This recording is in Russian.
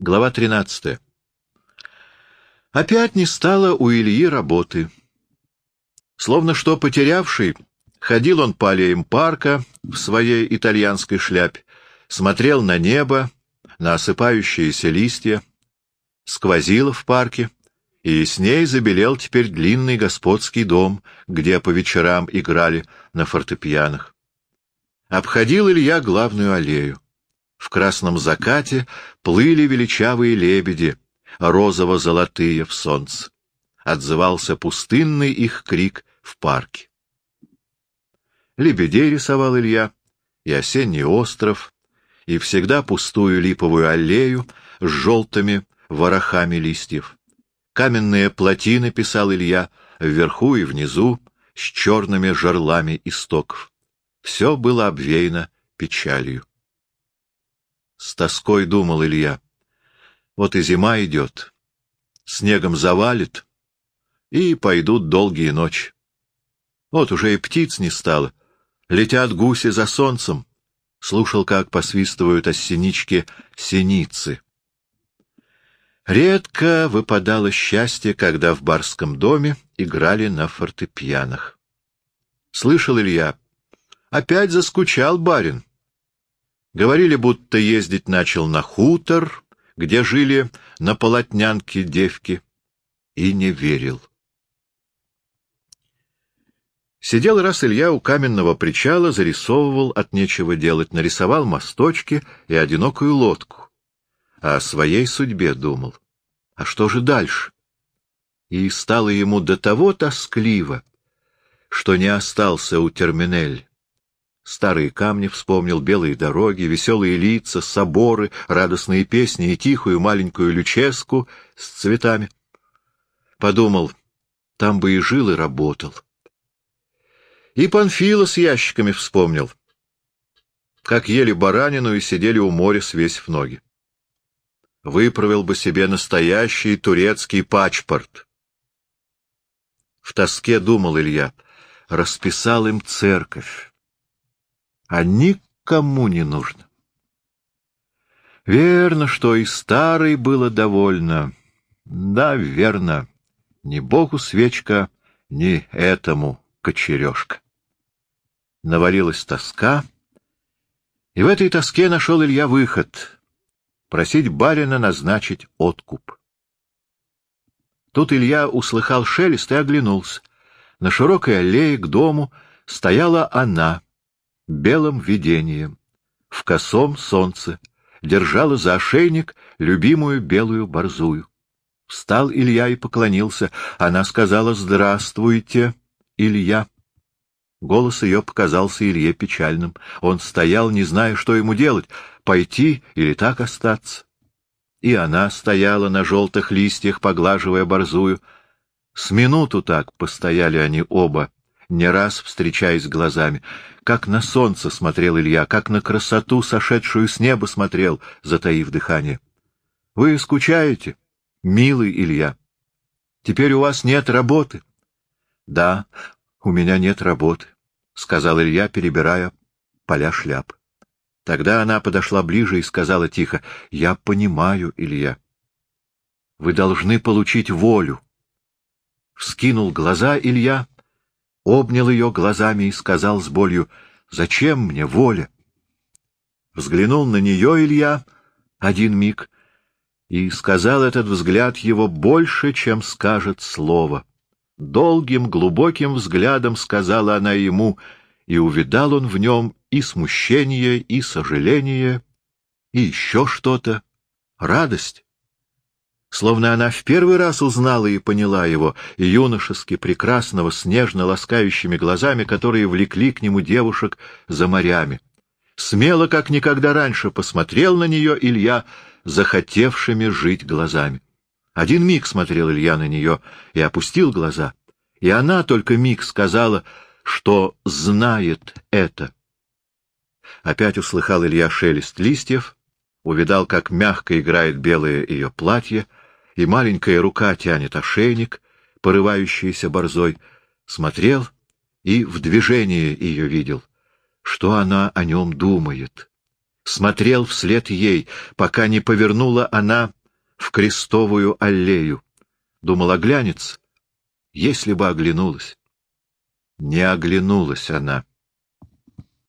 Глава 13. Опять не стало у Ильи работы. Словно что потерявший, ходил он по аллеям парка в своей итальянской шляпе, смотрел на небо, на осыпающиеся листья, сквозило в парке, и с ней забелел теперь длинный господский дом, где по вечерам играли на фортепианах. Обходил Илья главную аллею. В красном закате плыли величавые лебеди, розово-золотые в солнце. Отзывался пустынный их крик в парке. Лебедей рисовал Илья, и осенний остров, и всегда пустую липовую аллею с желтыми ворохами листьев. Каменные плотины писал Илья вверху и внизу с черными жерлами истоков. Все было обвеяно печалью. С тоской думал Илья. Вот и зима идет, снегом завалит, и пойдут долгие ночи. Вот уже и птиц не стало, летят гуси за солнцем. Слушал, как посвистывают осенички синицы. Редко выпадало счастье, когда в барском доме играли на фортепианах. Слышал Илья, опять заскучал барин. Говорили, будто ездить начал на хутор, где жили на полотнянке девки, и не верил. Сидел раз Илья у каменного причала, зарисовывал от нечего делать, нарисовал мосточки и одинокую лодку. А о своей судьбе думал. А что же дальше? И стало ему до того тоскливо, что не остался у терминель. Старые камни вспомнил, белые дороги, веселые лица, соборы, радостные песни и тихую маленькую люческу с цветами. Подумал, там бы и жил, и работал. И Панфила с ящиками вспомнил, как ели баранину и сидели у моря, свесив ноги. Выправил бы себе настоящий турецкий пачпорт. В тоске думал Илья, расписал им церковь а никому не нужно. Верно, что и старой было довольно. Да, верно. Ни богу свечка, ни этому кочережка. Навалилась тоска, и в этой тоске нашел Илья выход — просить барина назначить откуп. Тут Илья услыхал шелест и оглянулся. На широкой аллее к дому стояла она — белым видением, в косом солнце, держала за ошейник любимую белую борзую. Встал Илья и поклонился. Она сказала «Здравствуйте, Илья». Голос ее показался Илье печальным. Он стоял, не зная, что ему делать — пойти или так остаться. И она стояла на желтых листьях, поглаживая борзую. С минуту так постояли они оба, не раз встречаясь глазами. Как на солнце смотрел Илья, как на красоту, сошедшую с неба, смотрел, затаив дыхание. — Вы скучаете, милый Илья? Теперь у вас нет работы? — Да, у меня нет работы, — сказал Илья, перебирая поля шляп. Тогда она подошла ближе и сказала тихо, — Я понимаю, Илья. Вы должны получить волю. Вскинул глаза Илья обнял ее глазами и сказал с болью, «Зачем мне воля?» Взглянул на нее Илья один миг, и сказал этот взгляд его больше, чем скажет слово. Долгим, глубоким взглядом сказала она ему, и увидал он в нем и смущение, и сожаление, и еще что-то, радость словно она в первый раз узнала и поняла его, юношески прекрасного, с нежно-ласкающими глазами, которые влекли к нему девушек за морями. Смело, как никогда раньше, посмотрел на нее Илья, захотевшими жить глазами. Один миг смотрел Илья на нее и опустил глаза, и она только миг сказала, что знает это. Опять услыхал Илья шелест листьев, увидал, как мягко играет белое ее платье, и маленькая рука тянет ошейник, порывающийся борзой, смотрел и в движении ее видел, что она о нем думает. смотрел вслед ей, пока не повернула она в крестовую аллею. Думал, оглянется, если бы оглянулась. Не оглянулась она.